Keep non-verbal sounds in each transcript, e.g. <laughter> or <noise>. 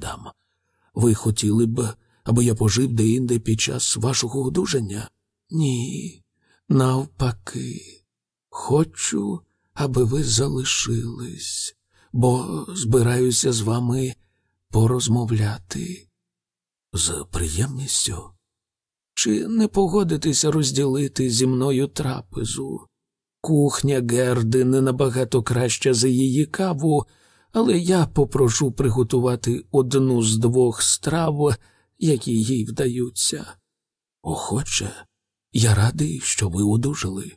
мадам. Ви хотіли б, аби я пожив деінде під час вашого одужання? Ні, навпаки, хочу, аби ви залишились, бо збираюся з вами порозмовляти. З приємністю. Чи не погодитеся розділити зі мною трапезу? Кухня Герди не набагато краща за її каву, але я попрошу приготувати одну з двох страв, які їй вдаються. Охоче, я радий, що ви одужали.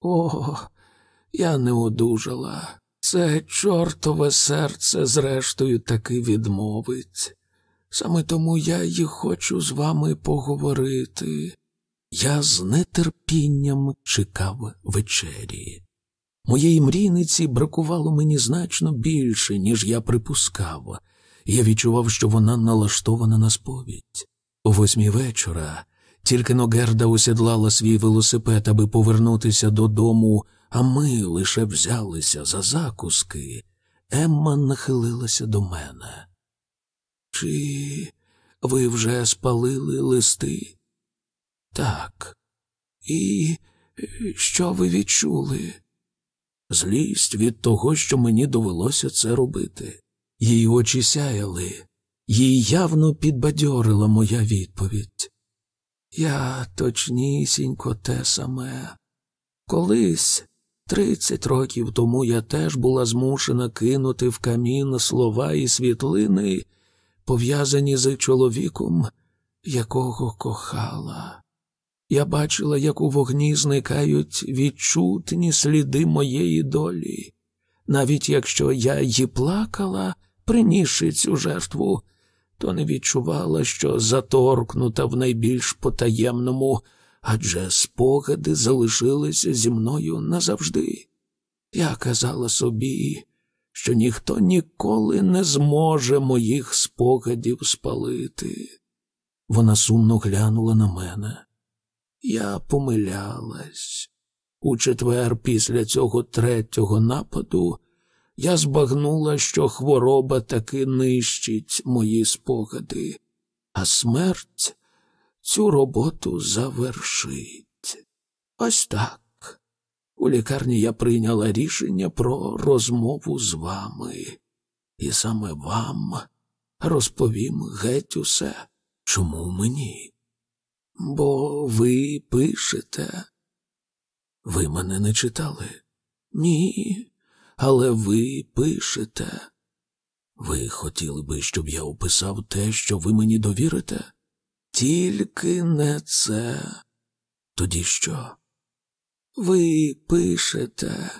О, я не одужала. Це чортове серце, зрештою, таки відмовить. Саме тому я й хочу з вами поговорити. Я з нетерпінням чекав вечері. Моєї мрійниці бракувало мені значно більше, ніж я припускав. Я відчував, що вона налаштована на сповідь. О восьмій вечора тільки Ногерда осідлала свій велосипед, аби повернутися додому, а ми лише взялися за закуски. Емма нахилилася до мене. Чи ви вже спалили листи? Так. І що ви відчули? Злість від того, що мені довелося це робити. Її очі сяяли, їй явно підбадьорила моя відповідь. Я точнісінько те саме. Колись, тридцять років тому, я теж була змушена кинути в камін слова і світлини, пов'язані з чоловіком, якого кохала. Я бачила, як у вогні зникають відчутні сліди моєї долі. Навіть якщо я її плакала, принісши цю жертву, то не відчувала, що заторкнута в найбільш потаємному, адже спогади залишилися зі мною назавжди. Я казала собі, що ніхто ніколи не зможе моїх спогадів спалити. Вона сумно глянула на мене. Я помилялась. У четвер після цього третього нападу я збагнула, що хвороба таки нищить мої спогади, а смерть цю роботу завершить. Ось так. У лікарні я прийняла рішення про розмову з вами, і саме вам розповім геть усе, чому мені. Бо ви пишете. Ви мене не читали? Ні, але ви пишете. Ви хотіли би, щоб я описав те, що ви мені довірите? Тільки не це. Тоді що? Ви пишете.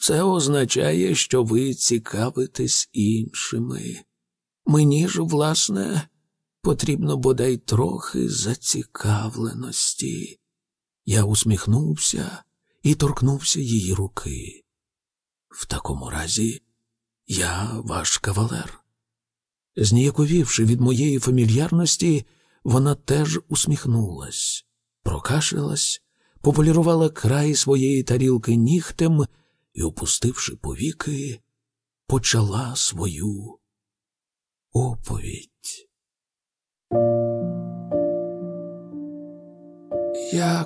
Це означає, що ви цікавитесь іншими. Мені ж, власне, потрібно бодай трохи зацікавленості. Я усміхнувся і торкнувся її руки. В такому разі я ваш кавалер. Зніяковівши від моєї фамільярності, вона теж усміхнулась, прокашлялась, пополірувала край своєї тарілки нігтем і, опустивши повіки, почала свою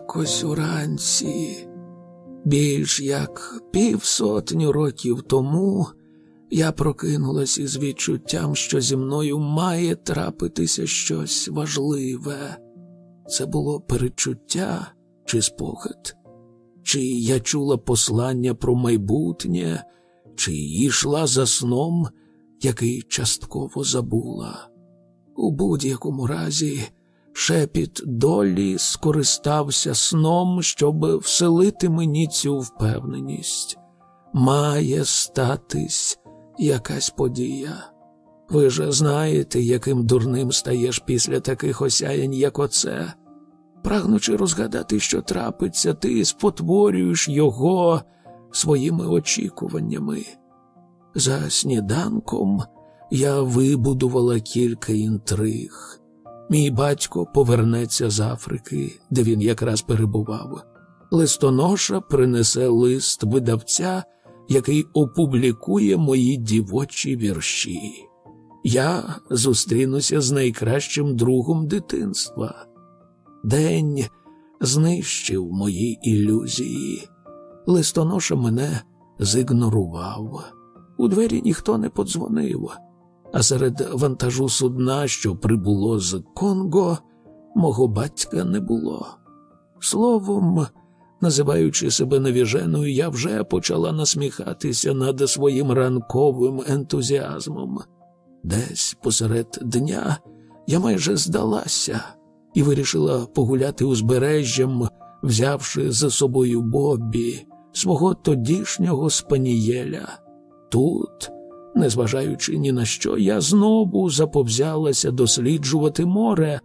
Якось уранці, більш як півсотню років тому, я прокинулась із відчуттям, що зі мною має трапитися щось важливе. Це було перечуття чи спогад, чи я чула послання про майбутнє, чи йшла за сном, який частково забула. У будь-якому разі шепіт долі скористався сном, щоб вселити мені цю впевненість. Має статись якась подія. Ви ж знаєте, яким дурним стаєш після таких осяянь, як оце. Прагнучи розгадати, що трапиться, ти спотворюєш його своїми очікуваннями. За сніданком я вибудувала кілька інтриг. Мій батько повернеться з Африки, де він якраз перебував. Листоноша принесе лист видавця, який опублікує мої дівочі вірші. Я зустрінуся з найкращим другом дитинства. День знищив мої ілюзії. Листоноша мене зігнорував. У двері ніхто не подзвонив, а серед вантажу судна, що прибуло з Конго, мого батька не було. Словом, називаючи себе невіженою, я вже почала насміхатися над своїм ранковим ентузіазмом. Десь посеред дня я майже здалася і вирішила погуляти узбережжям, взявши за собою Боббі, свого тодішнього спанієля. Тут, незважаючи ні на що, я знову заповзялася досліджувати море,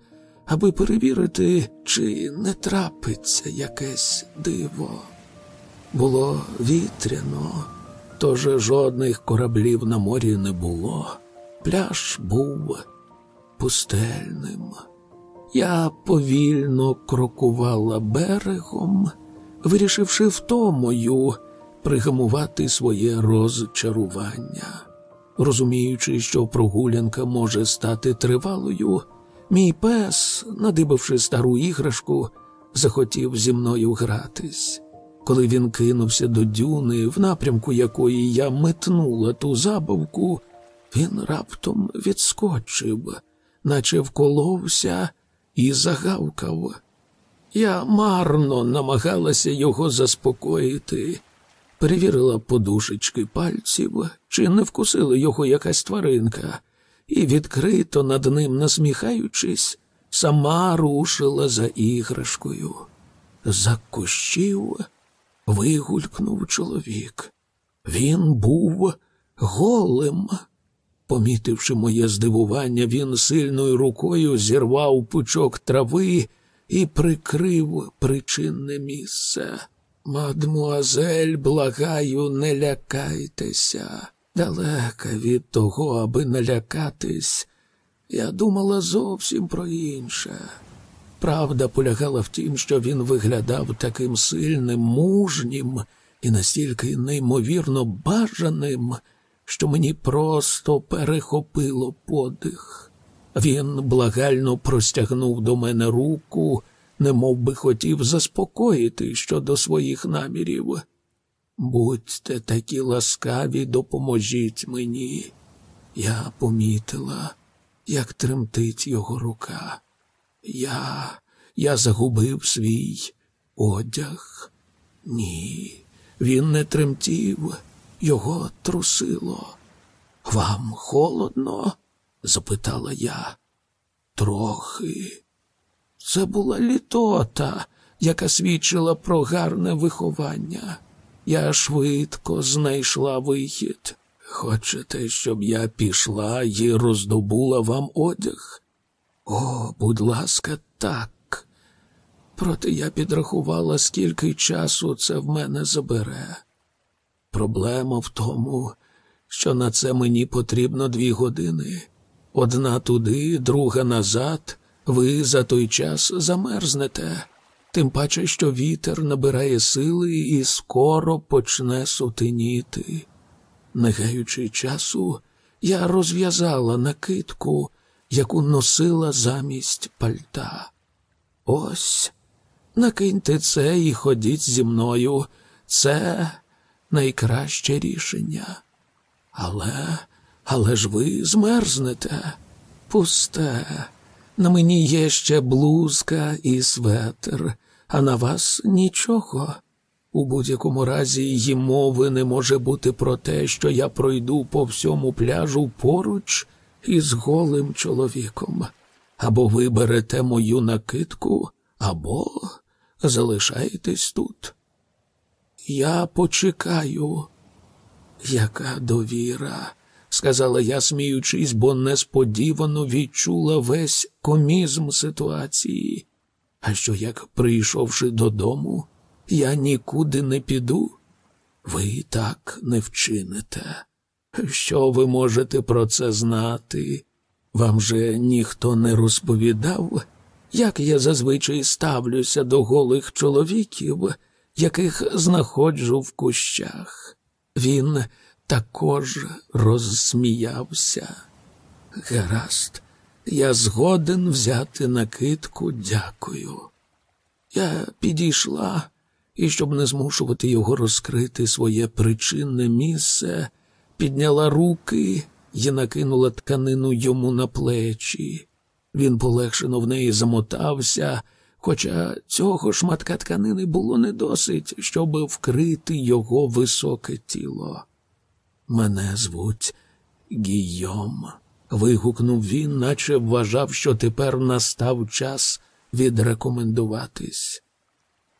аби перевірити, чи не трапиться якесь диво. Було вітряно, тож жодних кораблів на морі не було. Пляж був пустельним. Я повільно крокувала берегом, вирішивши втомою пригамувати своє розчарування. Розуміючи, що прогулянка може стати тривалою, мій пес, надибавши стару іграшку, захотів зі мною гратись. Коли він кинувся до дюни, в напрямку якої я метнула ту забавку, він раптом відскочив, наче вколовся і загавкав. Я марно намагалася його заспокоїти, перевірила подушечки пальців, чи не вкусила його якась тваринка, і, відкрито над ним насміхаючись, сама рушила за іграшкою. З-за кущів вигулькнув чоловік. Він був голим. Помітивши моє здивування, він сильною рукою зірвав пучок трави і прикрив причинне місце. Мадмуазель, благаю, не лякайтеся. Далека від того, аби налякатись, я думала зовсім про інше. Правда полягала в тім, що він виглядав таким сильним, мужнім і настільки неймовірно бажаним, що мені просто перехопило подих. Він благально простягнув до мене руку, немов би хотів заспокоїти щодо своїх намірів. Будьте такі ласкаві, допоможіть мені. Я помітила, як тремтить його рука. Я, я загубив свій одяг. Ні, він не тремтів, його трусило. Вам холодно? запитала я. Трохи. Це була літота, яка свідчила про гарне виховання. Я швидко знайшла вихід. Хочете, щоб я пішла і роздобула вам одяг? О, будь ласка, так. Проте я підрахувала, скільки часу це в мене забере. Проблема в тому, що на це мені потрібно дві години. Одна туди, друга назад. Ви за той час замерзнете, тим паче, що вітер набирає сили і скоро почне сутеніти. Не гаючи часу, я розв'язала накидку, яку носила замість пальта. Ось, накиньте це і ходіть зі мною. Це найкраще рішення. Але, але ж ви змерзнете. Пусте. На мені є ще блузка і светр, а на вас нічого. У будь-якому разі її мови не може бути про те, що я пройду по всьому пляжу поруч із голим чоловіком. Або ви берете мою накидку, або залишаєтесь тут. Я почекаю. Яка довіра сказала я, сміючись, бо несподівано відчула весь комізм ситуації. А що як, прийшовши додому, я нікуди не піду? Ви так не вчините. Що ви можете про це знати? Вам же ніхто не розповідав, як я зазвичай ставлюся до голих чоловіків, яких знаходжу в кущах. Він також розсміявся. Гаразд, я згоден взяти накидку, дякую. Я підійшла і, щоб не змушувати його розкрити своє причинне місце, підняла руки і накинула тканину йому на плечі. Він полегшено в неї замотався, хоча цього шматка тканини було не досить, щоб вкрити його високе тіло. Мене звуть Гійом, вигукнув він, наче вважав, що тепер настав час відрекомендуватись.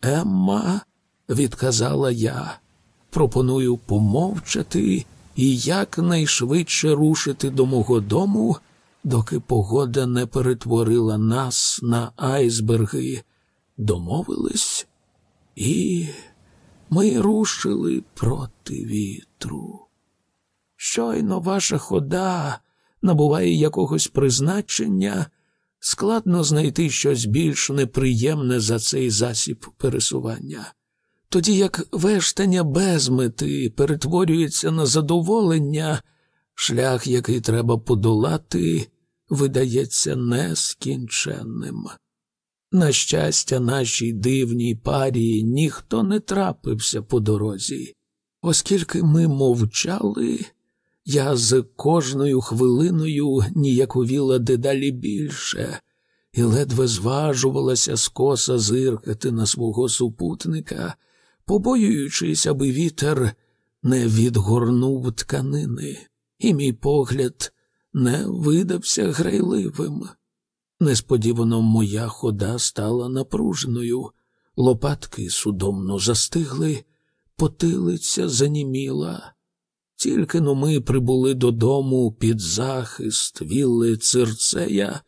Емма, відказала я, пропоную помовчати і якнайшвидше рушити до мого дому, доки погода не перетворила нас на айсберги. Домовились, і ми рушили проти вітру. Щойно ваша хода набуває якогось призначення, складно знайти щось більш неприємне за цей засіб пересування. Тоді як вештання без мети перетворюється на задоволення, шлях, який треба подолати, видається нескінченним. На щастя, нашій дивній парі ніхто не трапився по дорозі, оскільки ми мовчали. Я з кожною хвилиною ніяковіла дедалі більше і ледве зважувалася скоса зиркати на свого супутника, побоюючись, аби вітер не відгорнув тканини, і мій погляд не видався грайливим. Несподівано моя хода стала напруженою, лопатки судомно застигли, потилиця заніміла. Тільки но ми прибули додому під захист вілли цирцея,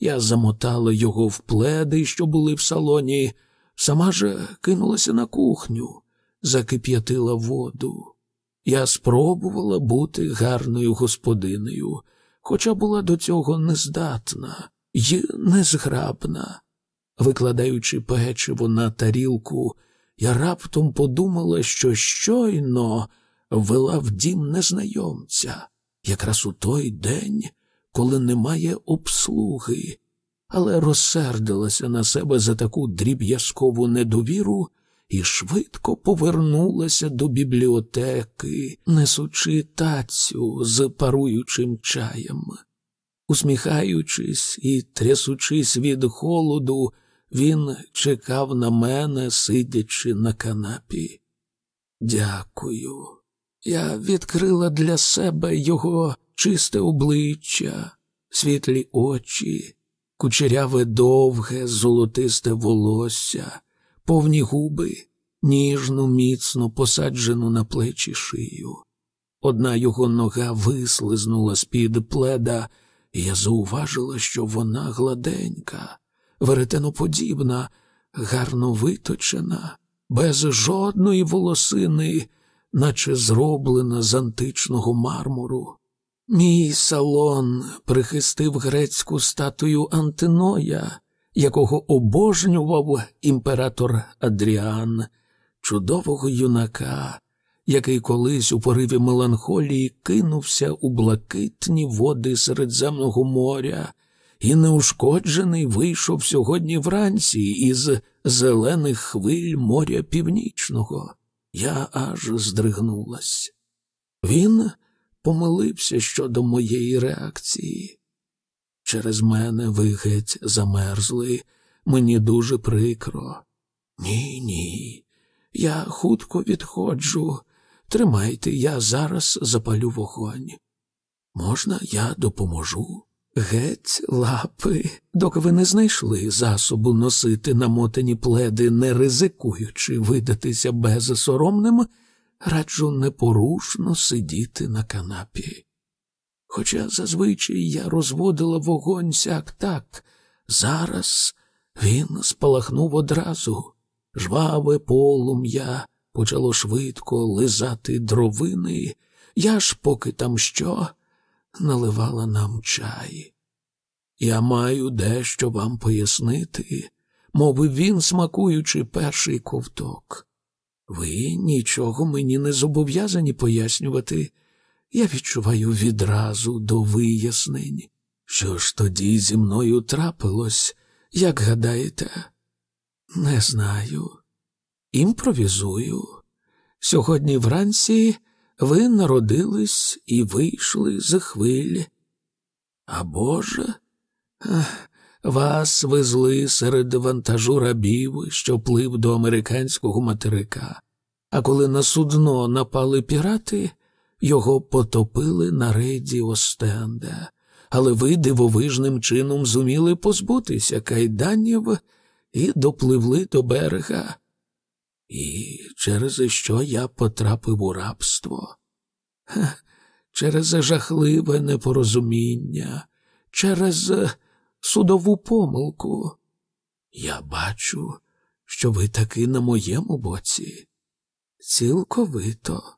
я замотала його в пледи, що були в салоні, сама же кинулася на кухню, закип'ятила воду. Я спробувала бути гарною господинею, хоча була до цього нездатна й незграбна. Викладаючи печиво на тарілку, я раптом подумала, що щойно вела в дім незнайомця, якраз у той день, коли немає обслуги, але розсердилася на себе за таку дріб'язкову недовіру і швидко повернулася до бібліотеки, несучи тацю з паруючим чаєм. Усміхаючись і трясучись від холоду, він чекав на мене, сидячи на канапі. Дякую. Я відкрила для себе його чисте обличчя, світлі очі, кучеряве довге, золотисте волосся, повні губи, ніжну, міцно посаджену на плечі шию. Одна його нога вислизнула з-під пледа, і я зауважила, що вона гладенька, веретеноподібна, гарно виточена, без жодної волосини, наче зроблена з античного мармуру. Мій салон прихистив грецьку статую Антиноя, якого обожнював імператор Адріан, чудового юнака, який колись у пориві меланхолії кинувся у блакитні води Середземного моря, і неушкоджений вийшов сьогодні вранці із зелених хвиль моря північного. Я аж здригнулась. Він помилився щодо моєї реакції. Через мене ви геть замерзли, мені дуже прикро. Ні, ні. Я хутко відходжу. Тримайте, я зараз запалю вогонь. Можна, я допоможу? Геть, лапи, доки ви не знайшли засобу носити намотані пледи, не ризикуючи видатися безсоромним, раджу непорушно сидіти на канапі. Хоча зазвичай я розводила вогонь сяк так, зараз він спалахнув одразу, жваве полум'я почало швидко лизати дровини, я ж, поки там що, наливала нам чай. Я маю дещо вам пояснити, мовив він, смакуючи перший ковток. Ви нічого мені не зобов'язані пояснювати. Я відчуваю відразу до вияснень. Що ж тоді зі мною трапилось, як гадаєте? Не знаю. Імпровізую. Сьогодні вранці ви народились і вийшли за хвилі. А Боже, вас везли серед вантажу рабів, що плив до американського материка. А коли на судно напали пірати, його потопили на рейді Остенда. Але ви дивовижним чином зуміли позбутися кайданів і допливли до берега. І через що я потрапив у рабство? Через жахливе непорозуміння, через судову помилку. Я бачу, що ви таки на моєму боці. Цілковито.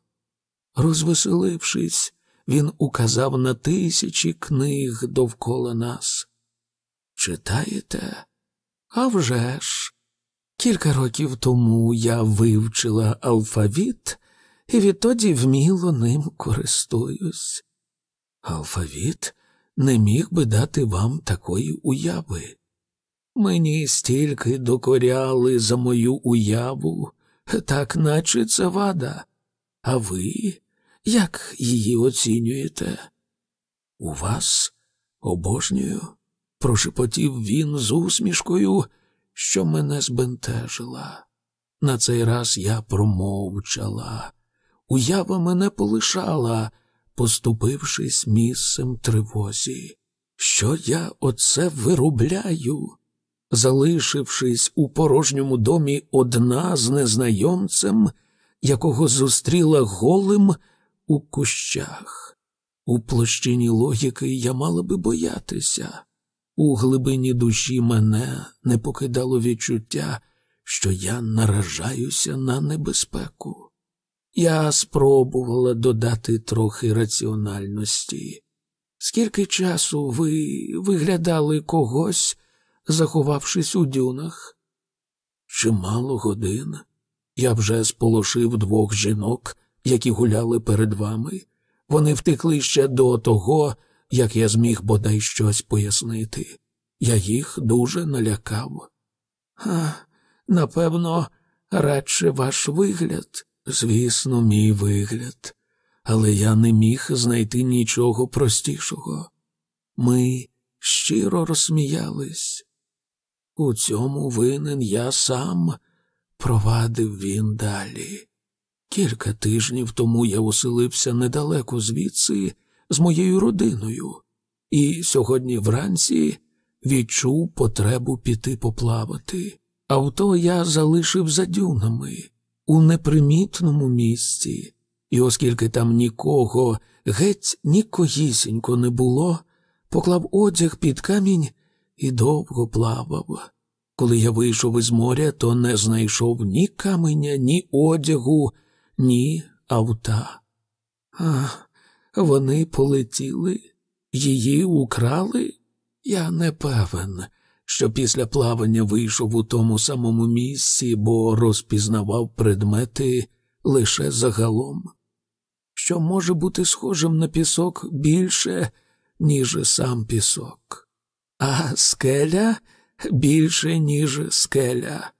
Розвеселившись, він указав на тисячі книг довкола нас. Читаєте? А вже ж! Кілька років тому я вивчила алфавіт і відтоді вміло ним користуюсь. Алфавіт не міг би дати вам такої уяви. Мені стільки докоряли за мою уяву, так наче це вада. А ви як її оцінюєте? У вас обожнюю, прошепотів він з усмішкою, що мене збентежила. На цей раз я промовчала. Уява мене полишала, поступившись місцем тривозі. Що я оце виробляю? Залишившись у порожньому домі одна з незнайомцем, якого зустріла голим у кущах. У площині логіки я мала би боятися. У глибині душі мене не покидало відчуття, що я наражаюся на небезпеку. Я спробувала додати трохи раціональності. Скільки часу ви виглядали когось, заховавшись у дюнах? Чимало годин. Я вже сполошив двох жінок, які гуляли перед вами. Вони втекли ще до того, як я зміг бодай щось пояснити. Я їх дуже налякав. А, напевно, радше ваш вигляд, звісно, мій вигляд, але я не міг знайти нічого простішого. Ми щиро розсміялись. У цьому винен я сам, провадив він далі. Кілька тижнів тому я оселився недалеко звідси з моєю родиною, і сьогодні вранці відчув потребу піти поплавати. Авто я залишив за дюнами у непримітному місці, і, оскільки там нікого, геть нікоїсінько не було, поклав одяг під камінь і довго плавав. Коли я вийшов із моря, то не знайшов ні каменя, ні одягу, ні авта. А вони полетіли, її украли? Я не певен, що після плавання вийшов у тому самому місці, бо розпізнавав предмети лише загалом, що може бути схожим на пісок більше, ніж сам пісок, а скеля більше, ніж скеля.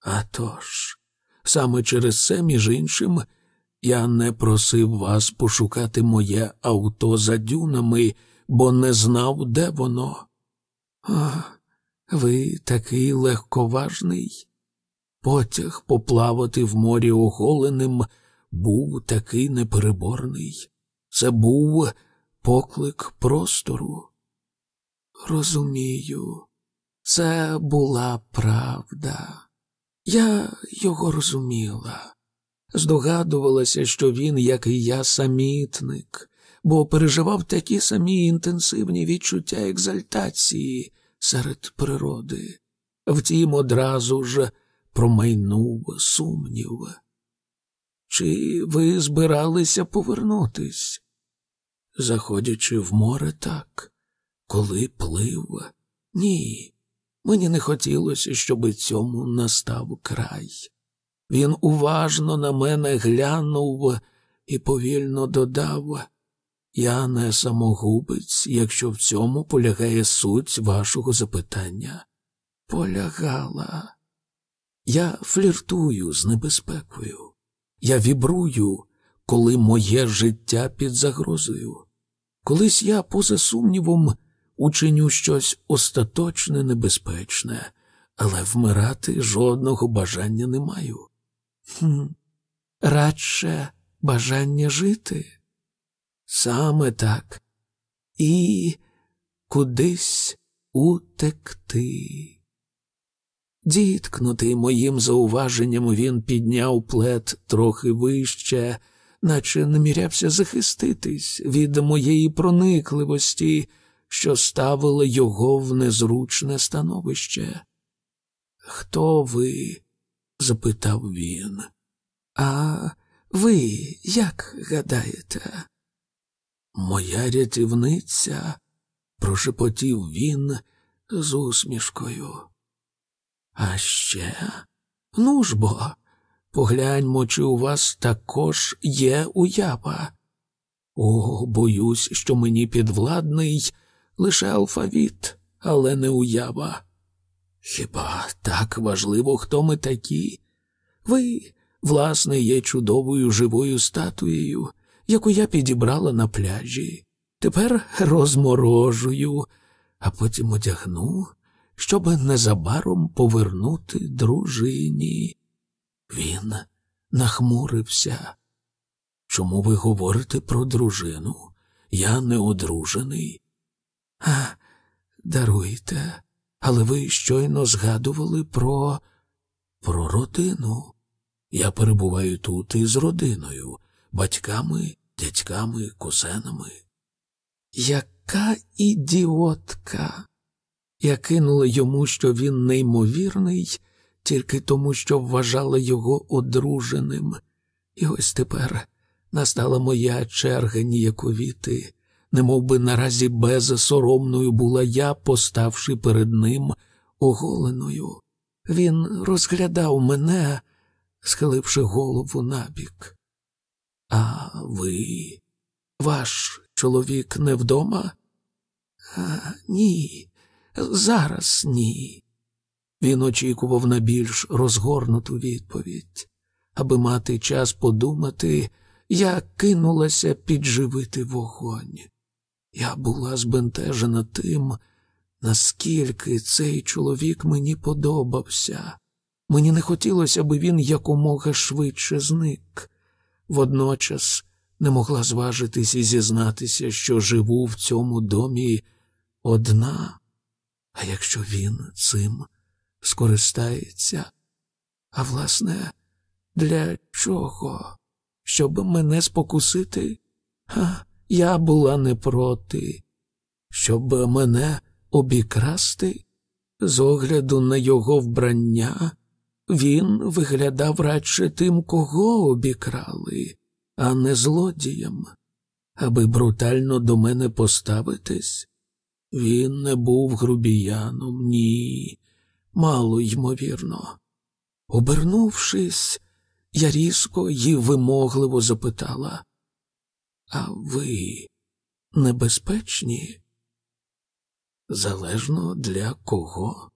А тож, саме через це, між іншим, я не просив вас пошукати моє авто за дюнами, бо не знав, де воно. А, ви такий легковажний. Потяг поплавати в морі оголеним був такий непереборний. Це був поклик простору. Розумію, це була правда. Я його розуміла, здогадувалася, що він, як і я, самітник, бо переживав такі самі інтенсивні відчуття екзальтації серед природи. Втім, одразу ж промайнув сумнів. Чи ви збиралися повернутись? Заходячи в море так, коли плив? Ні. Мені не хотілося, щоби цьому настав край. Він уважно на мене глянув і повільно додав Я не самогубець, якщо в цьому полягає суть вашого запитання. Полягала. Я фліртую з небезпекою. Я вібрую, коли моє життя під загрозою. Колись я, поза сумнівом, учиню щось остаточне небезпечне, але вмирати жодного бажання не маю. Хм, Радше бажання жити. Саме так. І кудись утекти. Діткнутий моїм зауваженням, він підняв плед трохи вище, наче намірявся захиститись від моєї проникливості, що ставила його в незручне становище. Хто ви? Запитав він. А ви як гадаєте? Моя рятівниця, прошепотів він з усмішкою. А ще, ну ж бо, погляньмо, чи у вас також є уява. О, боюсь, що мені підвладний лише алфавіт, але не уява. Хіба так важливо, хто ми такі? Ви, власне, є чудовою живою статуєю, яку я підібрала на пляжі. Тепер розморожую, а потім одягну щоб незабаром повернути дружині. Він нахмурився. Чому ви говорите про дружину? Я не одружений. А, даруйте, але ви щойно згадували про про родину. Я перебуваю тут із родиною, батьками, дядьками, кузенами. Яка ідіотка! Я кинула йому, що він неймовірний, тільки тому, що вважала його одруженим. І ось тепер настала моя черга ніяковіти, немов би наразі безсоромною була я, поставши перед ним оголеною. Він розглядав мене, схиливши голову набік. А ви, ваш чоловік не вдома? А, Ні. Зараз ні. Він очікував на більш розгорнуту відповідь. Аби мати час подумати, я кинулася підживити вогонь. Я була збентежена тим, наскільки цей чоловік мені подобався. Мені не хотілося, аби він якомога швидше зник. Водночас не могла зважитись і зізнатися, що живу в цьому домі одна. А якщо він цим скористається, а власне, для чого? Щоб мене спокусити? Ха, я була не проти, щоб мене обікрасти, з огляду на його вбрання, він виглядав радше тим, кого обікрали, а не злодіям. Аби брутально до мене поставитись, він не був грубіяном, ні, мало ймовірно. Обернувшись, я різко й вимогливо запитала, а ви небезпечні? Залежно для кого?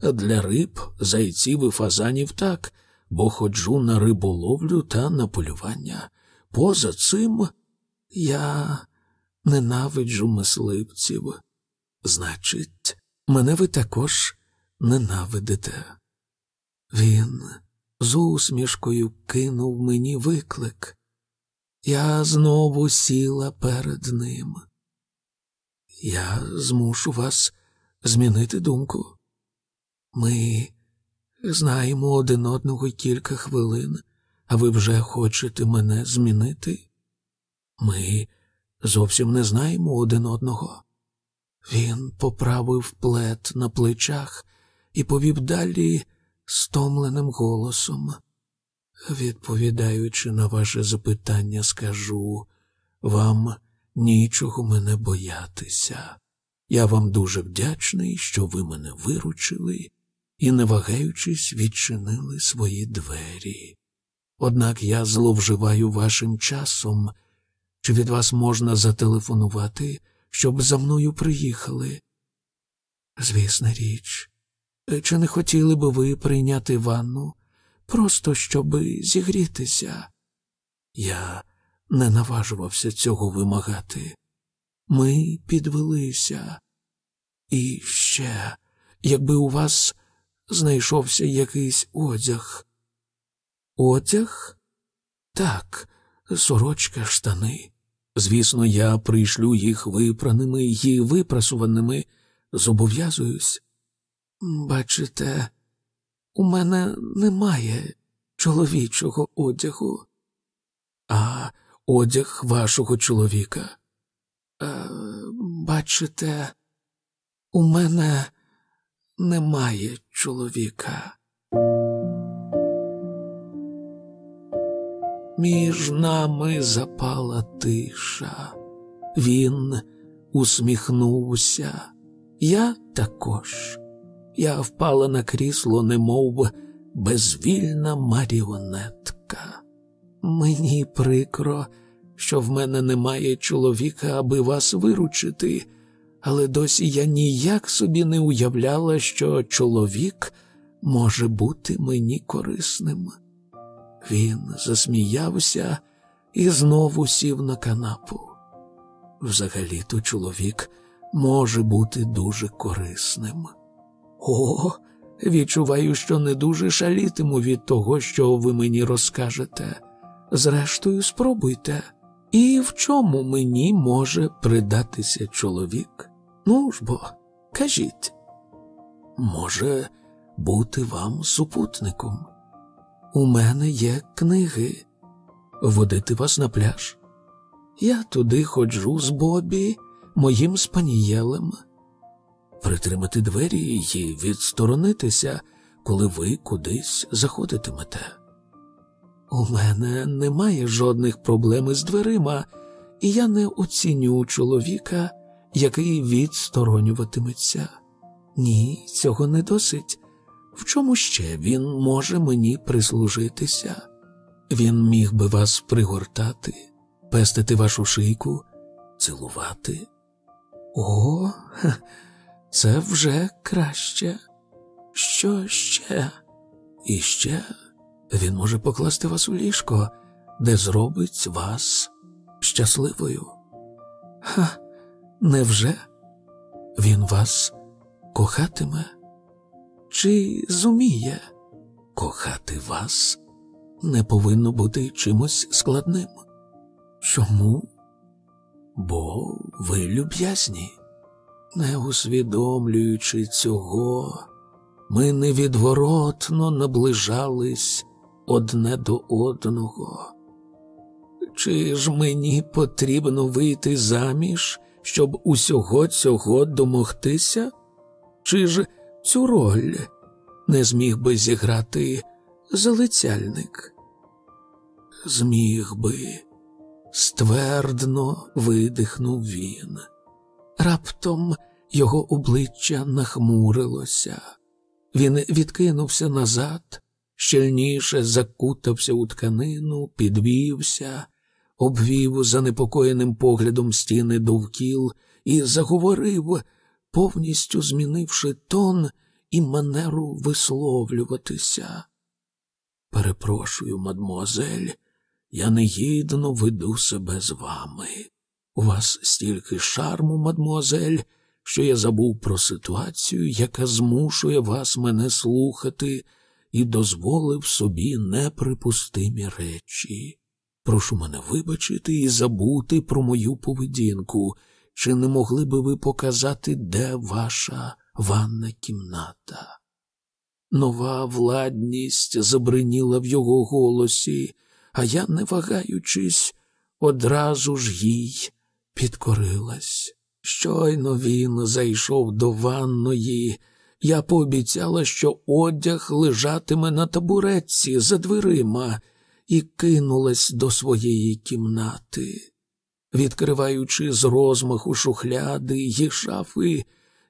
Для риб, зайців і фазанів так, бо ходжу на риболовлю та на полювання. Поза цим я ненавиджу мисливців. Значить, мене ви також ненавидите. Він з усмішкою кинув мені виклик. Я знову сіла перед ним. Я змушу вас змінити думку. Ми знаємо один одного кілька хвилин, а ви вже хочете мене змінити? Ми зовсім не знаємо один одного. Він поправив плед на плечах і повів далі стомленим голосом. Відповідаючи на ваше запитання, скажу вам нічого мене боятися. Я вам дуже вдячний, що ви мене виручили і, не вагаючись, відчинили свої двері. Однак я зловживаю вашим часом Чи від вас можна зателефонувати, щоб за мною приїхали? Звісна річ, чи не хотіли би ви прийняти ванну, просто щоби зігрітися? Я не наважувався цього вимагати. Ми підвелися. І ще, якби у вас знайшовся якийсь одяг. Одяг? Так, сорочка, штани. Звісно, я прийшлю їх випраними і випрасуваними, зобов'язуюсь. Бачите, у мене немає чоловічого одягу, а одяг вашого чоловіка. Е, бачите, у мене немає чоловіка. Між нами запала тиша. Він усміхнувся. Я також. Я впала на крісло, немов безвільна маріонетка. Мені прикро, що в мене немає чоловіка, аби вас виручити, але досі я ніяк собі не уявляла, що чоловік може бути мені корисним. Він засміявся і знову сів на канапу. Взагалі-то чоловік може бути дуже корисним. О, відчуваю, що не дуже шалітиму від того, що ви мені розкажете. Зрештою, спробуйте. І в чому мені може придатися чоловік? Ну ж бо, кажіть, може бути вам супутником. У мене є книги, водити вас на пляж. Я туди ходжу з Бобі, моїм спанієлем, притримати двері і відсторонитися, коли ви кудись заходитимете. У мене немає жодних проблем із дверима, і я не оцінюю чоловіка, який відсторонюватиметься. Ні, цього не досить. В чому ще він може мені прислужитися? Він міг би вас пригортати, пестити вашу шийку, цілувати. О, це вже краще. Що ще? І ще він може покласти вас у ліжко, де зробить вас щасливою. Ха, невже він вас кохатиме? Чи зуміє кохати вас не повинно бути чимось складним? Чому? Бо ви люб'язні, не усвідомлюючи цього, ми невідворотно наближались одне до одного. Чи ж мені потрібно вийти заміж, щоб усього цього домогтися? Чи ж цю роль не зміг би зіграти залицяльник? Зміг би, ствердно видихнув він. Раптом його обличчя нахмурилося. Він відкинувся назад, щільніше закутався у тканину, підвівся, обвів занепокоєним поглядом стіни довкіл і заговорив, повністю змінивши тон і манеру висловлюватися. Перепрошую, мадмуазель, я негідно веду себе з вами. У вас стільки шарму, мадмуазель, що я забув про ситуацію, яка змушує вас мене слухати, і дозволив собі неприпустимі речі. Прошу мене вибачити і забути про мою поведінку. Чи не могли би ви показати, де ваша ванна кімната? Нова владність забриніла в його голосі, а я, не вагаючись, одразу ж їй підкорилась. Щойно він зайшов до ванної, я пообіцяла, що одяг лежатиме на табуретці за дверима, і кинулась до своєї кімнати. Відкриваючи з розмаху шухляди й шафи,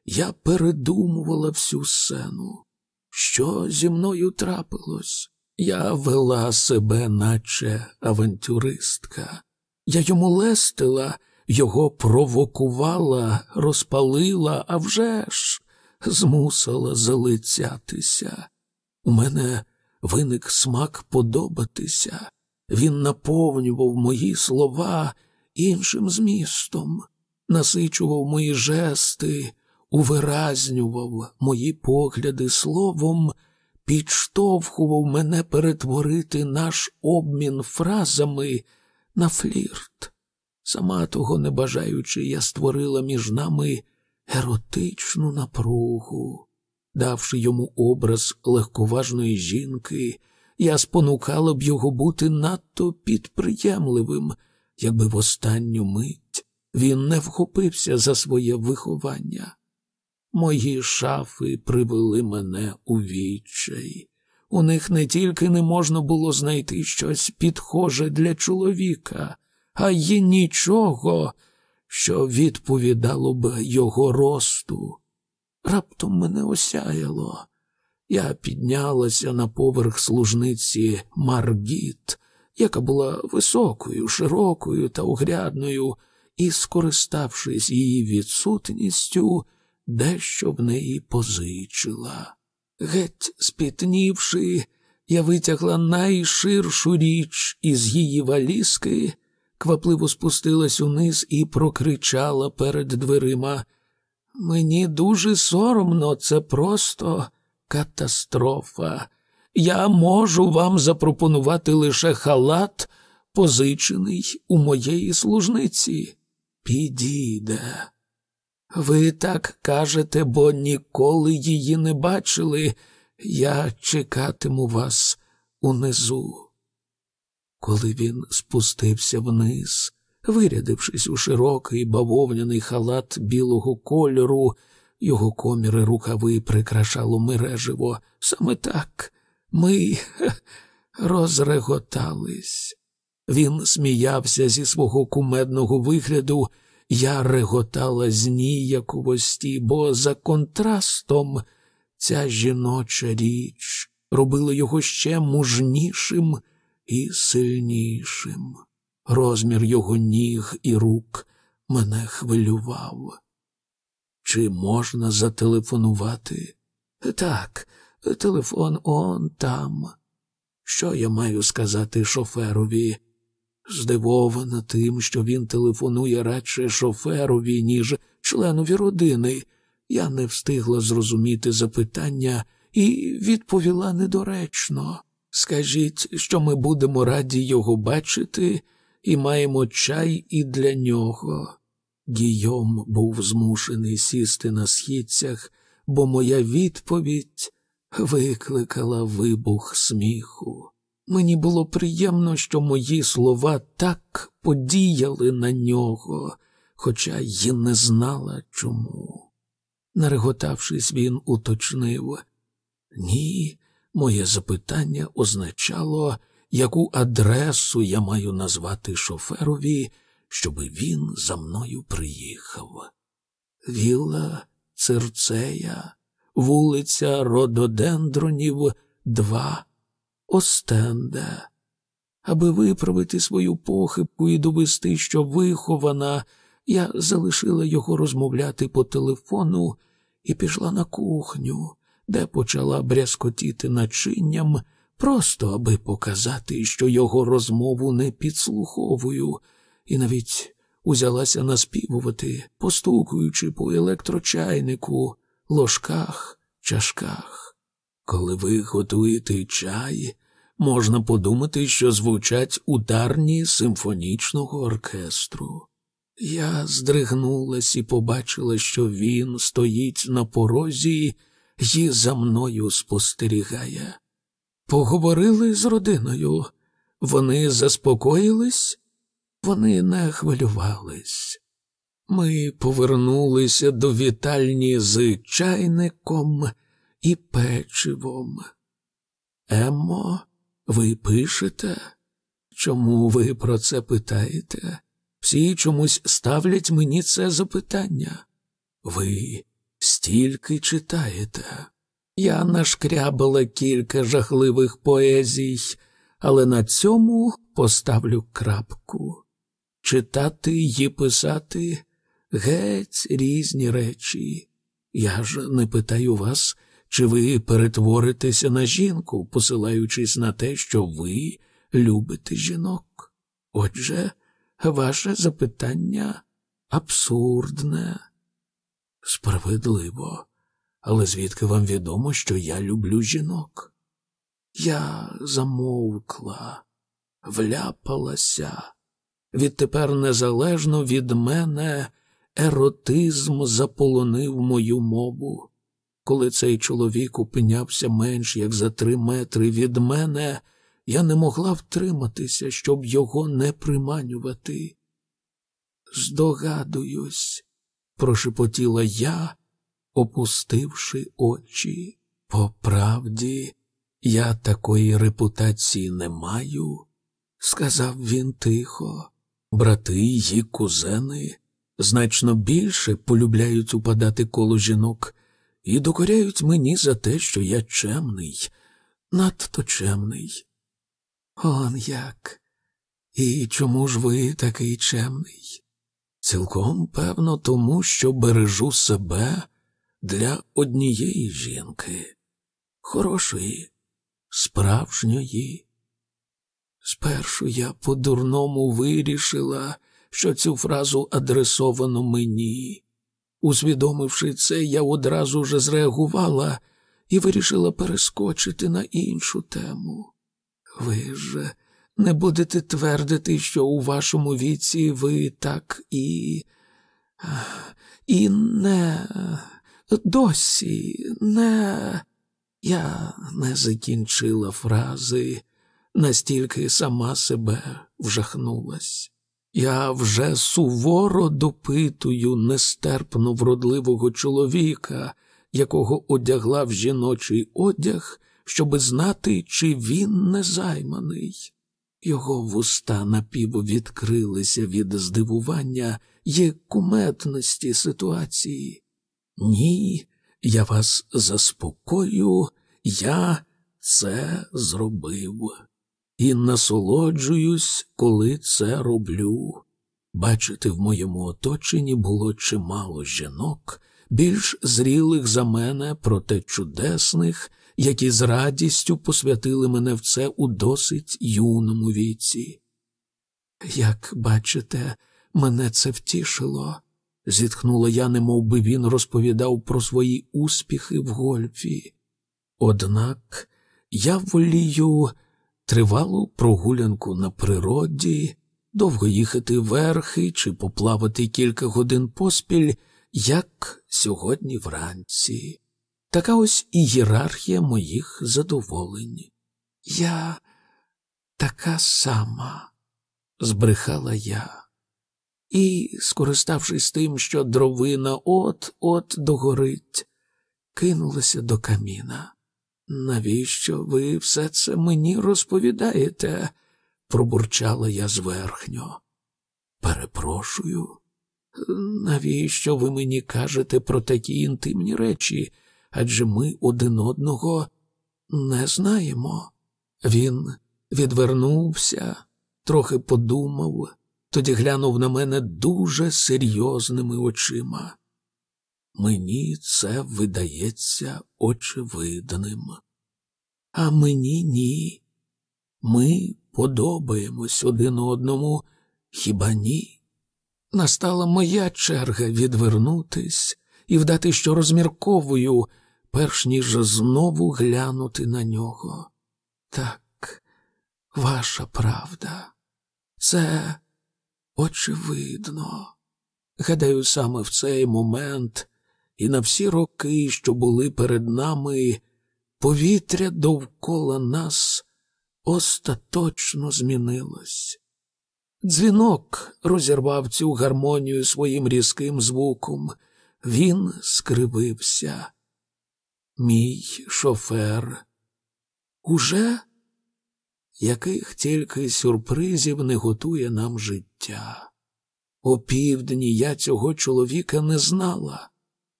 я передумувала всю сцену. Що зі мною трапилось? Я вела себе, наче авантюристка. Я йому лестила, його провокувала, розпалила, а вже ж змусила залицятися. У мене виник смак подобатися. Він наповнював мої слова іншим змістом, насичував мої жести, увиразнював мої погляди словом, підштовхував мене перетворити наш обмін фразами на флірт. Сама того не бажаючи, я створила між нами еротичну напругу. Давши йому образ легковажної жінки, я спонукала б його бути надто підприємливим, якби в останню мить він не вхопився за своє виховання. Мої шафи привели мене у відчай. У них не тільки не можна було знайти щось підхоже для чоловіка, а й нічого, що відповідало б його росту. Раптом мене осяяло. Я піднялася на поверх служниці Маргіт, яка була високою, широкою та огрядною, і, скориставшись її відсутністю, дещо в неї позичила. Геть спітнівши, я витягла найширшу річ із її валізки, квапливо спустилась униз і прокричала перед дверима. Мені дуже соромно, це просто катастрофа. Я можу вам запропонувати лише халат, позичений у моєї служниці. Підійде. Ви так кажете, бо ніколи її не бачили. Я чекатиму вас унизу. Коли він спустився вниз, вирядившись у широкий бавовняний халат білого кольору, його коміри рукави прикрашало мереживо. Саме так ми розреготались. Він сміявся зі свого кумедного вигляду, я реготала з ніяковості, бо за контрастом ця жіноча річ робила його ще мужнішим і сильнішим. Розмір його ніг і рук мене хвилював. Чи можна зателефонувати? Так, телефон он там. Що я маю сказати шоферові? Здивована тим, що він телефонує радше шоферові, ніж членові родини. Я не встигла зрозуміти запитання і відповіла недоречно. Скажіть, що ми будемо раді його бачити і маємо чай і для нього. Гійом був змушений сісти на східцях, бо моя відповідь викликала вибух сміху. Мені було приємно, що мої слова так подіяли на нього, хоча й не знала чому. Нареготавшись, він уточнив ні, моє запитання означало, яку адресу я маю назвати шоферові, щоби він за мною приїхав. Вілла Цирцея, вулиця Рододендронів, 2, Остенде. Аби виправити свою похибку і довести, що вихована, я залишила його розмовляти по телефону і пішла на кухню, де почала брязкотіти начинням, просто аби показати, що його розмову не підслуховую, і навіть узялася наспівувати, постукуючи по електрочайнику, ложках, чашках. Коли ви готуєте чай, можна подумати, що звучать ударні симфонічного оркестру. Я здригнулась і побачила, що він стоїть на порозі і за мною спостерігає. Поговорили з родиною. Вони заспокоїлись, вони не хвилювались. Ми повернулися до вітальні з чайником і печивом. Емо, ви пишете? Чому ви про це питаєте? Всі чомусь ставлять мені це запитання. Ви стільки читаєте. Я нашкрябала кілька жахливих поезій, але на цьому поставлю крапку. читати й писати геть різні речі. Я ж не питаю вас, чи ви перетворитеся на жінку, посилаючись на те, що ви любите жінок. Отже, ваше запитання абсурдне. Справедливо, але звідки вам відомо, що я люблю жінок? Я замовкла, вляпалася. Відтепер незалежно від мене еротизм заполонив мою мову. Коли цей чоловік опинявся менш як за три метри від мене, я не могла втриматися, щоб його не приманювати. Здогадуюсь, прошепотіла я, опустивши очі. По правді, я такої репутації не маю, сказав він тихо. Брати й кузени значно більше полюбляють упадати коло жінок і докоряють мені за те, що я чемний, надто чемний. Он як? І чому ж ви такий чемний? Цілком певно, тому що бережу себе для однієї жінки, хорошої, справжньої. Спершу я по-дурному вирішила, що цю фразу адресовано мені. Усвідомивши це, я одразу ж зреагувала і вирішила перескочити на іншу тему. Ви ж не будете твердити, що у вашому віці ви так і. і не досі не. Я не закінчила фрази, настільки сама себе вжахнулась. Я вже суворо допитую нестерпно вродливого чоловіка, якого одягла в жіночий одяг, щоби знати, чи він не займаний. Його вуста напіввідкрилися від здивування й куметності ситуації. Ні, я вас заспокою, я це зробив і насолоджуюсь, коли це роблю. Бачити, в моєму оточенні було чимало жінок, більш зрілих за мене, проте чудесних, які з радістю посвятили мене в це у досить юному віці. Як бачите, мене це втішило, зітхнула я, немов би він розповідав про свої успіхи в гольфі. Однак я волію тривалу прогулянку на природі, довго їхати верхи чи поплавати кілька годин поспіль, як сьогодні вранці. Така ось ієрархія моїх задоволень. Я така сама, збрехала я. І, скориставшись тим, що дровина от-от догорить, кинулася до каміна. Навіщо ви все це мені розповідаєте? пробурчала я зверхньо. Перепрошую, навіщо ви мені кажете про такі інтимні речі? Адже ми один одного не знаємо. Він відвернувся, трохи подумав, тоді глянув на мене дуже серйозними очима. Мені це видається очевидним. А мені ні. Ми подобаємось один одному, хіба ні? Настала моя черга відвернутись і вдати, що розмірковую, перш ніж знову глянути на нього. Так, ваша правда, це очевидно. Гадаю, саме в цей момент і на всі роки, що були перед нами, повітря довкола нас остаточно змінилось. Дзвінок розірвав цю гармонію своїм різким звуком. Він скривився. Мій шофер. Уже яких тільки сюрпризів не готує нам життя. О півдні я цього чоловіка не знала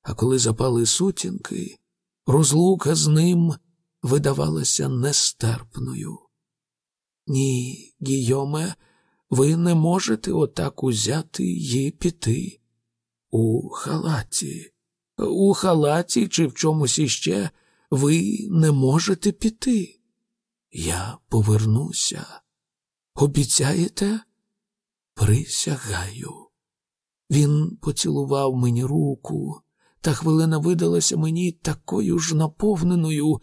а коли запали сутінки, розлука з ним видавалася нестерпною. Ні, Гійоме, Ви не можете отак узяти й піти. У халаті, у халаті чи в чомусь іще ви не можете піти. Я повернуся. Обіцяєте? Присягаю. Він поцілував мені руку, та хвилина видалася мені такою ж наповненою,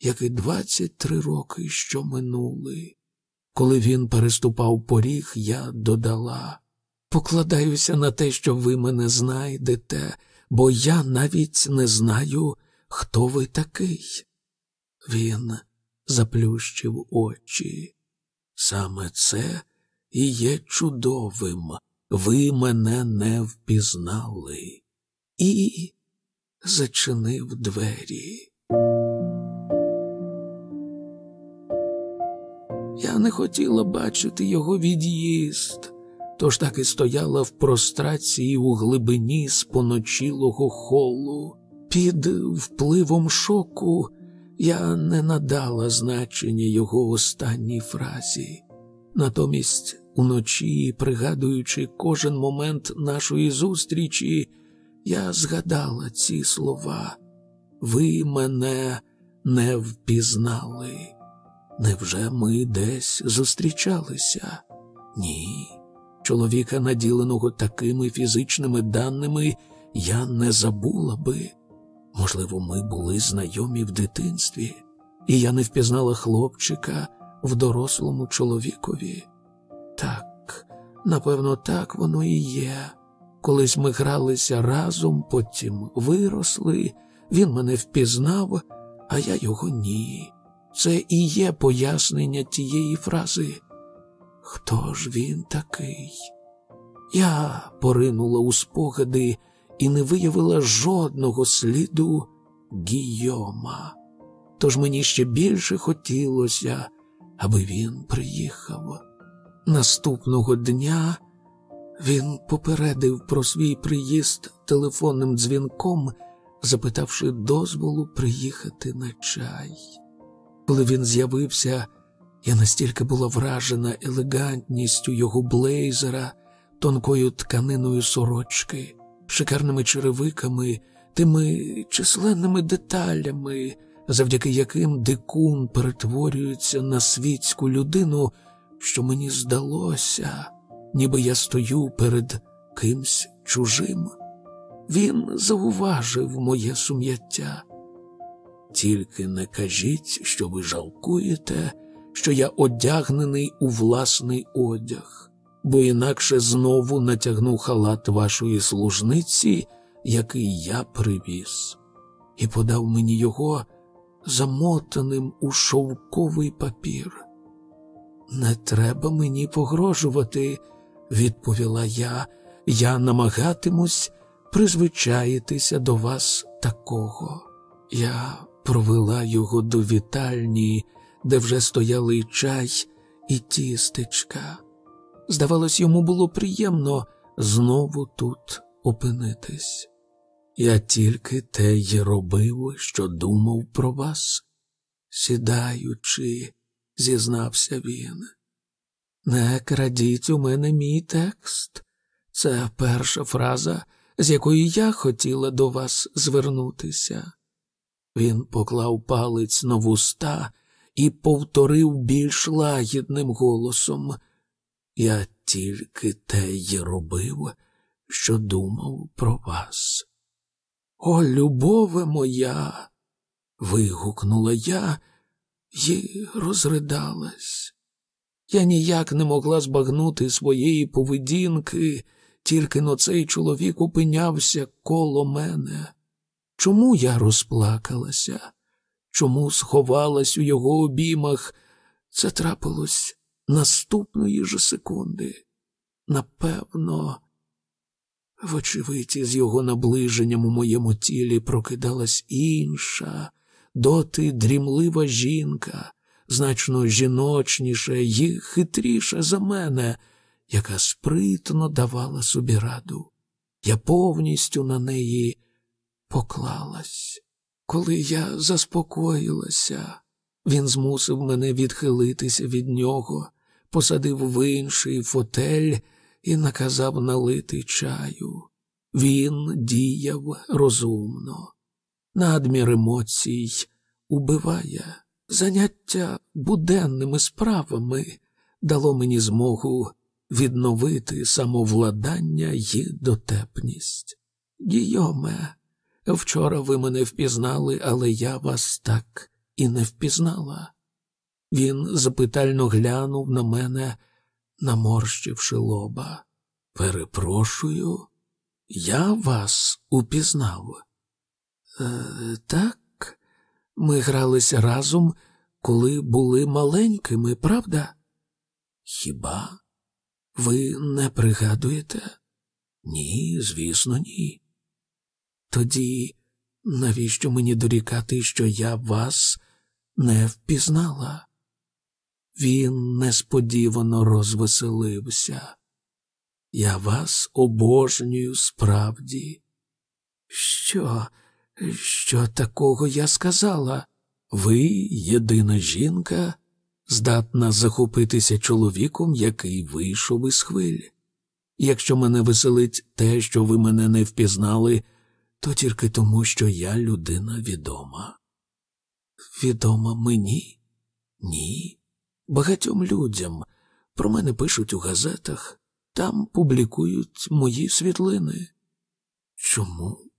як і двадцять три роки, що минули. Коли він переступав поріг, я додала покладаюся на те, що ви мене знайдете, бо я навіть не знаю, хто ви такий. Він заплющив очі. Саме це і є чудовим. Ви мене не впізнали. І зачинив двері. Я не хотіла бачити його від'їзд, тож так і стояла в прострації у глибині споночілого холу. Під впливом шоку я не надала значення його останній фразі. Натомість, уночі, пригадуючи кожен момент нашої зустрічі, я згадала ці слова. Ви мене не впізнали. Невже ми десь зустрічалися? Ні. Чоловіка, наділеного такими фізичними даними, я не забула би. Можливо, ми були знайомі в дитинстві, і я не впізнала хлопчика в дорослому чоловікові. Так, напевно, так воно і є. Колись ми гралися разом, потім виросли, він мене впізнав, а я його ні. Це і є пояснення тієї фрази. Хто ж він такий? Я поринула у спогади і не виявила жодного сліду Гійома. Тож мені ще більше хотілося, аби він приїхав. Наступного дня він попередив про свій приїзд телефонним дзвінком, запитавши дозволу приїхати на чай. Коли він з'явився, я настільки була вражена елегантністю його блейзера, тонкою тканиною сорочки, шикарними черевиками, тими численними деталями, завдяки яким дикун перетворюється на світську людину, що мені здалося, ніби я стою перед кимсь чужим. Він зауважив моє сум'яття. Тільки не кажіть, що ви жалкуєте, що я одягнений у власний одяг, бо інакше знову натягну халат вашої служниці, який я привіз, і подав мені його замотаним у шовковий папір. Не треба мені погрожувати, відповіла я, я намагатимусь призвичаїтися до вас такого. Я провела його до вітальні, де вже стояли й чай, і тістечка. Здавалось, йому було приємно знову тут опинитись. Я тільки те й робив, що думав про вас, сідаючи, зізнався він. Не крадіть у мене мій текст. Це перша фраза, з якою я хотіла до вас звернутися. Він поклав палець на вуста і повторив більш лагідним голосом. Я тільки те й робив, що думав про вас. О, любове моя. вигукнула я і розридалась. Я ніяк не могла збагнути своєї поведінки, тільки но цей чоловік опинявся коло мене. Чому я розплакалася? Чому сховалась у його обіймах? Це трапилось наступної ж секунди. Напевно, вочевидь, з його наближенням у моєму тілі прокидалась інша, доти дрімлива жінка, значно жіночніша і хитріша за мене, яка спритно давала собі раду. Я повністю на неї поклалась. Коли я заспокоїлася, він змусив мене відхилитися від нього, посадив в інший фотель і наказав налити чаю. Він діяв розумно, надмір емоцій убиває. Заняття буденними справами дало мені змогу відновити самовладання й дотепність. Гійоме, вчора ви мене впізнали, але я вас так і не впізнала. Він запитально глянув на мене, наморщивши лоба. Перепрошую, я вас упізнав. Е, Так, ми гралися разом, коли були маленькими, правда? Хіба ви не пригадуєте? Ні, звісно, ні. Тоді навіщо мені дорікати, що я вас не впізнала? Він несподівано розвеселився. Я вас обожнюю справді. Що, що такого я сказала? Ви єдина жінка, здатна захопитися чоловіком, який вийшов із хвиль. Якщо мене веселить те, що ви мене не впізнали, то тільки тому, що я людина відома. Відома мені? Ні. Багатьом людям про мене пишуть у газетах, там публікують мої світлини. Чому?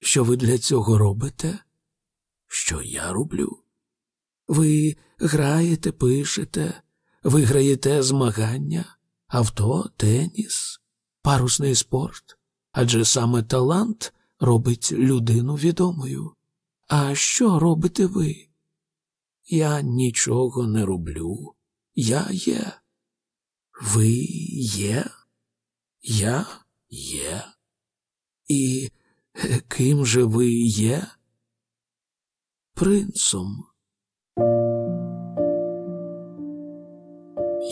Що ви для цього робите? Що я роблю? Ви граєте, пишете, виграєте змагання, авто, теніс, парусний спорт, адже саме талант робить людину відомою. А що робите ви? Я нічого не роблю. Я є. Ви є? Я є. І ким же ви є? Принцом.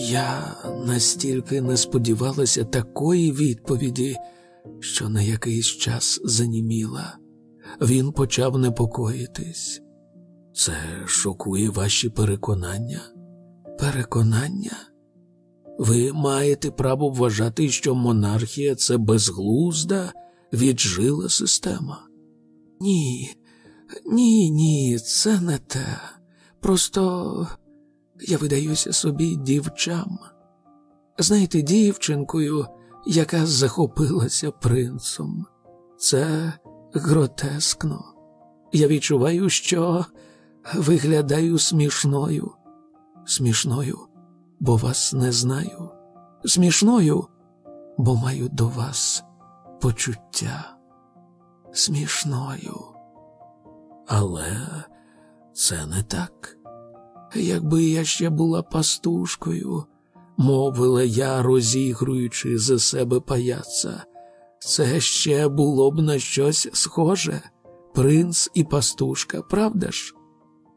Я настільки не сподівалася такої відповіді, що на якийсь час заніміла. Він почав непокоїтись. Це шокує ваші переконання? Переконання? Ви маєте право вважати, що монархія це безглузда, віджила система. Ні, ні, ні, це не те. Просто я видаюся собі дівчам. Знаєте, дівчинкою, яка захопилася принцом. Це гротескно. Я відчуваю, що виглядаю смішною. Смішною, бо вас не знаю. Смішною, бо маю до вас почуття. Смішною. Але це не так. Якби я ще була пастушкою, мовила я, розігруючи за себе паяца, це ще було б на щось схоже, принц і пастушка, правда ж?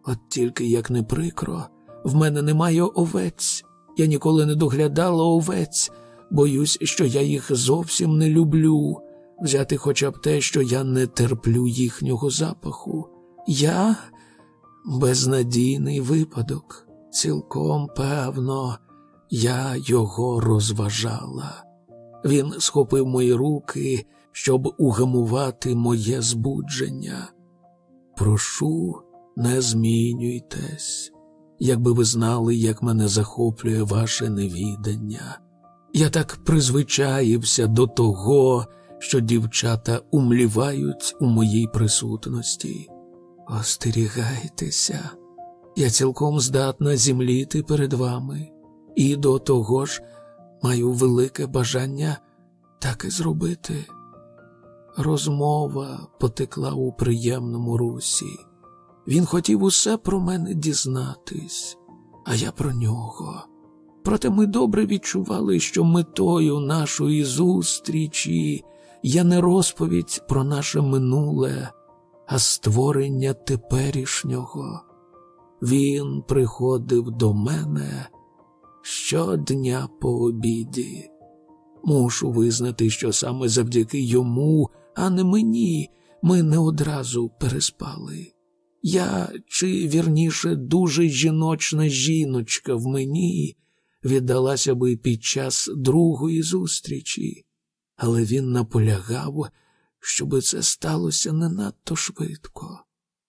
От тільки як не прикро, в мене немає овець. Я ніколи не доглядала овець, боюсь, що я їх зовсім не люблю, взяти хоча б те, що я не терплю їхнього запаху. Я безнадійний випадок, цілком певно, я його розважала. Він схопив мої руки, щоб угамувати моє збудження. Прошу, не змінюйтесь, якби ви знали, як мене захоплює ваше невідання. Я так призвичаївся до того, що дівчата умлівають у моїй присутності. Остерігайтеся, я цілком здатна зімліти перед вами, і до того ж маю велике бажання так і зробити. Розмова потекла у приємному русі. Він хотів усе про мене дізнатись, а я про нього. Проте ми добре відчували, що метою нашої зустрічі є не розповідь про наше минуле, а створення теперішнього. Він приходив до мене щодня по обіді. Мушу визнати, що саме завдяки йому, а не мені, ми не одразу переспали. Я, чи вірніше, дуже жіночна жіночка в мені, віддалася би під час другої зустрічі, але він наполягав, щоби це сталося не надто швидко.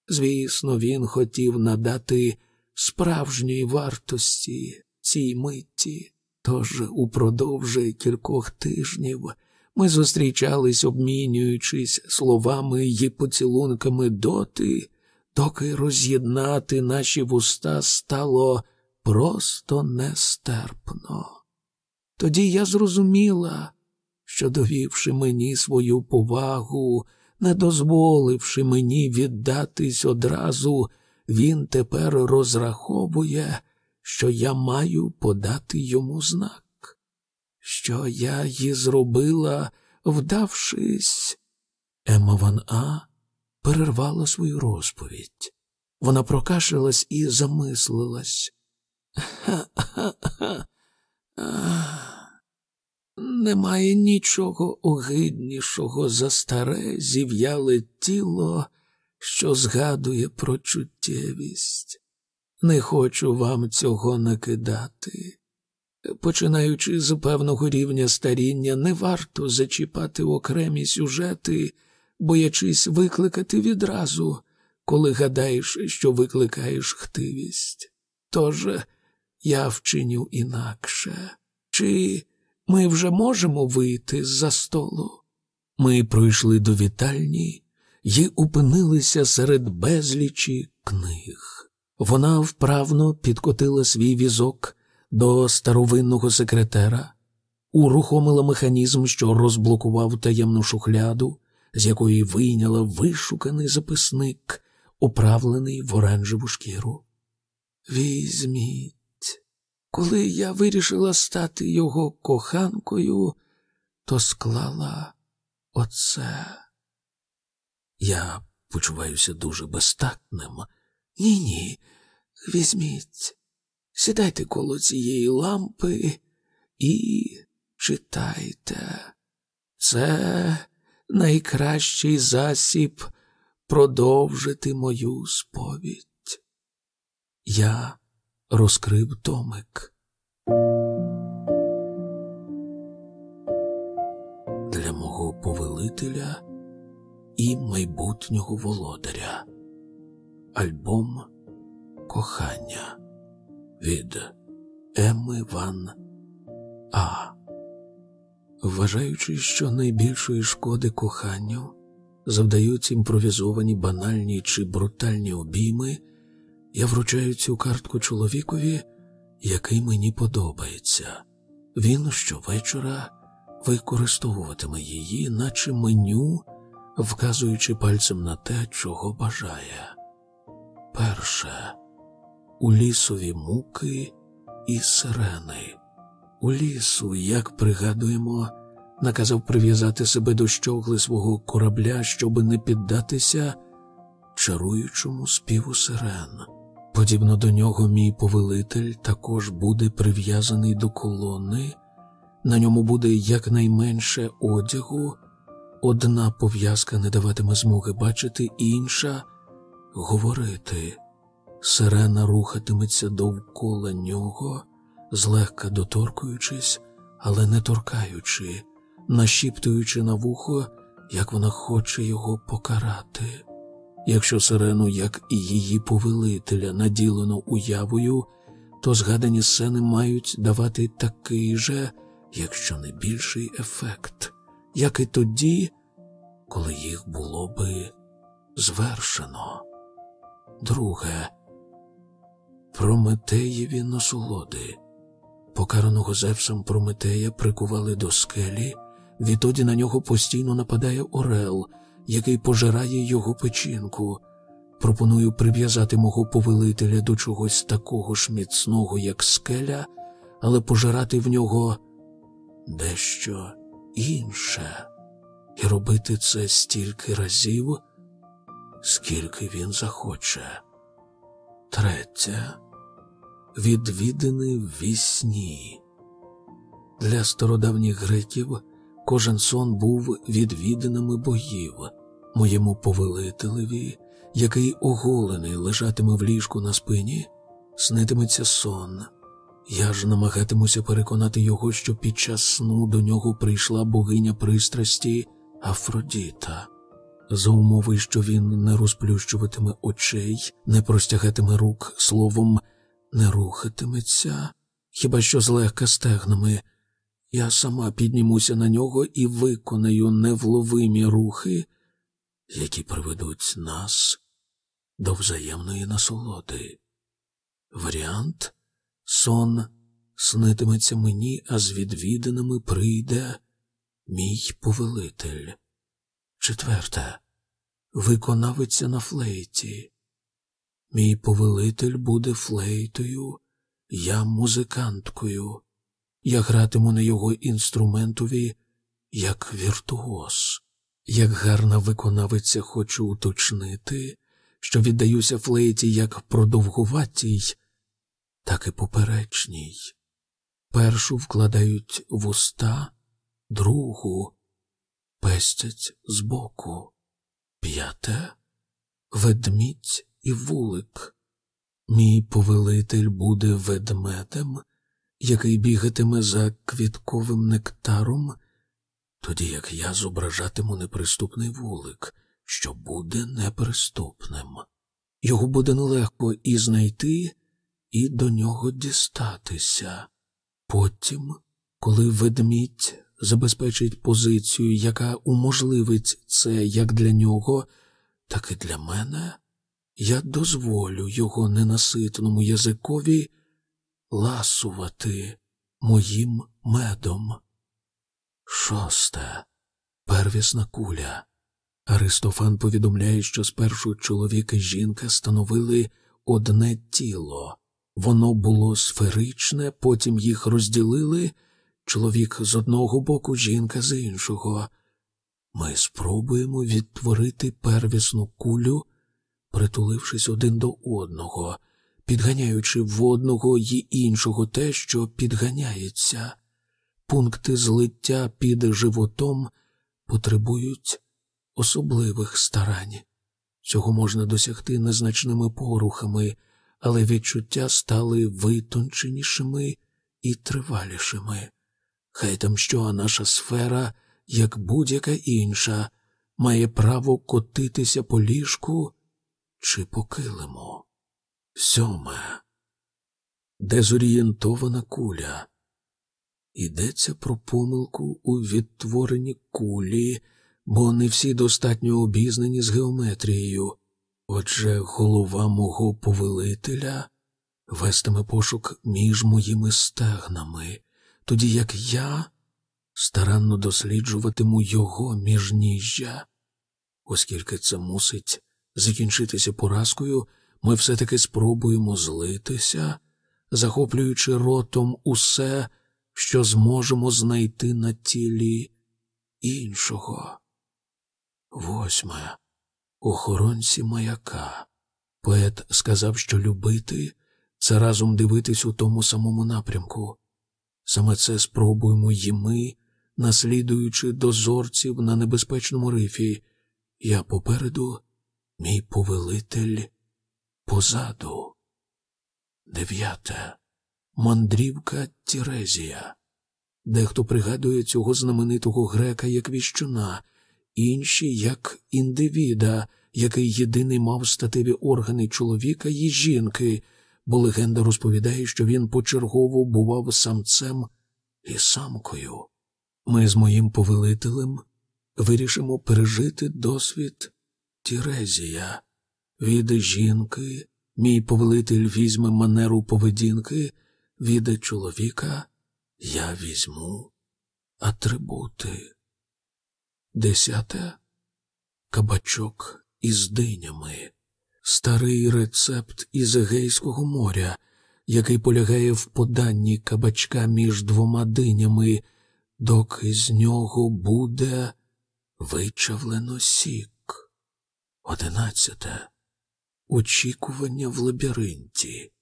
Звісно, він хотів надати справжньої вартості цій митті, тож упродовж кількох тижнів ми зустрічались, обмінюючись словами й поцілунками доти, доки роз'єднати наші вуста стало просто нестерпно. Тоді я зрозуміла, що, довівши мені свою повагу, не дозволивши мені віддатись одразу, він тепер розраховує, що я маю подати йому знак, що я її зробила, вдавшись. Ема Ван А перервала свою розповідь. Вона прокашлялась і замислилась. Ха-ха-ха. <laughs> Немає нічого огиднішого за старе зів'яле тіло, що згадує про чуттєвість. Не хочу вам цього накидати. Починаючи з певного рівня старіння, не варто зачіпати окремі сюжети, боячись викликати відразу, коли гадаєш, що викликаєш хтивість. Тож я вчиню інакше. Чи ми вже можемо вийти з-за столу? Ми пройшли до вітальні і опинилися серед безлічі книг. Вона вправно підкотила свій візок до старовинного секретера, урухомила механізм, що розблокував таємну шухляду, з якої вийняла вишуканий записник, оправлений в оранжеву шкіру. Візьміть. Коли я вирішила стати його коханкою, то склала оце. Я почуваюся дуже безтактним. Ні, ні, візьміть, сідайте коло цієї лампи і читайте. Це найкращий засіб продовжити мою сповідь. Я розкрив томик. Для мого повелителя і майбутнього володаря. Альбом Кохання від Еми Ван А. Вважаючи, що найбільшої шкоди коханню завдають імпровізовані банальні чи брутальні обійми, я вручаю цю картку чоловікові, який мені подобається. Він щовечора використовуватиме її, наче меню, вказуючи пальцем на те, чого бажає. Перше у лісові муки і сирени. У лісу, як пригадуємо, наказав прив'язати себе до щогли свого корабля, щоби не піддатися чаруючому співу сирен. Подібно до нього, мій повелитель також буде прив'язаний до колони, на ньому буде якнайменше одягу, одна пов'язка не даватиме змоги бачити, інша говорити. Сирена рухатиметься довкола нього, злегка доторкуючись, але не торкаючи, нашіптуючи на вухо, як вона хоче його покарати. Якщо сирену, як і її повелителя, наділено уявою, то згадані сцени мають давати такий же, якщо не більший ефект, як і тоді, коли їх було би звершено. Друге, Прометеєві насолоди. Покараного Зевсом Прометея прикували до скелі, відтоді на нього постійно нападає Орел, який пожирає його печінку. Пропоную прив'язати мого повелителя до чогось такого ж міцного, як скеля, але пожирати в нього дещо інше, і робити це стільки разів, скільки він захоче. Третє. Відвідини в вісні. Для стародавніх греків кожен сон був відвідинами боїв, моєму повелителеві, який оголений лежатиме в ліжку на спині, снитиметься сон. Я ж намагатимуся переконати його, що під час сну до нього прийшла богиня пристрасті Афродіта, за умови, що він не розплющуватиме очей, не простягатиме рук, словом, не рухатиметься, хіба що злегка стегнами. Я сама піднімуся на нього і виконаю невловимі рухи, які приведуть нас до взаємної насолоди. Варіант сон снитиметься мені, а з відвіданими прийде мій повелитель. Четверте. Виконавиця на флейті. Мій повелитель буде флейтою, я музиканткою. Я гратиму на його інструментові як віртуоз. Як гарна виконавиця хочу уточнити, що віддаюся флейті як продовгуватій, так і поперечній. Першу вкладають в уста, другу пестять збоку, п'яте ведмідь і вулик. Мій повелитель буде ведмедем, який бігатиме за квітковим нектаром, тоді як я зображатиму неприступний вулик, що буде неприступним. Його буде нелегко і знайти, і до нього дістатися. Потім, коли ведмідь забезпечить позицію, яка уможливить це як для нього, так і для мене, я дозволю його ненаситному язикові ласувати моїм медом. Шосте. Первісна куля. Аристофан повідомляє, що спершу чоловік і жінка становили одне тіло. Воно було сферичне, потім їх розділили чоловік з одного боку, жінка з іншого. Ми спробуємо відтворити первісну кулю, притулившись один до одного, підганяючи в одного й іншого те, що підганяється. Пункти злиття під животом потребують особливих старань. Цього можна досягти незначними порухами, але відчуття стали витонченішими і тривалішими. Хай там що, наша сфера, як будь-яка інша, має право котитися по ліжку чи по килиму. Сьоме. Дезорієнтована куля. Йдеться про помилку у відтворенні кулі, бо не всі достатньо обізнані з геометрією. Отже, голова мого повелителя вестиме пошук між моїми стегнами, тоді як я старанно досліджуватиму його міжніжжя. Оскільки це мусить закінчитися поразкою, ми все-таки спробуємо злитися, захоплюючи ротом усе, що зможемо знайти на тілі іншого. Восьме. Охоронці маяка. Поет сказав, що любити це разом дивитись у тому самому напрямку. Саме це спробуємо й ми, наслідуючи дозорців на небезпечному рифі. Я попереду, мій повелитель позаду. Дев'яте. Мандрівка Тірезія. Дехто пригадує цього знаменитого грека як віщуна, інші як індивіда, який єдиний мав статеві органи чоловіка і жінки, бо легенда розповідає, що він почергово бував самцем і самкою. Ми з моїм повелителем вирішимо пережити досвід Тірезія. Від жінки, мій повелитель візьме манеру поведінки, від чоловіка я візьму атрибути. Десяте кабачок із динями старий рецепт із Егейського моря, який полягає в поданні кабачка між двома динями, доки з нього буде вичавлено сік. Одинадцяте. Очікування в лабіринті.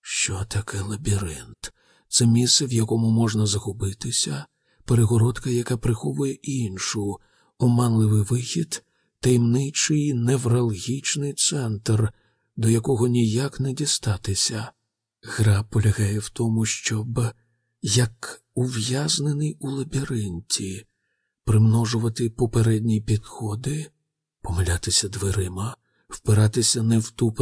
Що таке лабіринт? Це місце, в якому можна загубитися, перегородка, яка приховує іншу, оманливий вихід таємничий невралгічний центр, до якого ніяк не дістатися. Гра полягає в тому, щоб, як ув'язнений у лабіринті, примножувати попередні підходи, помилятися дверима, впиратися не в ту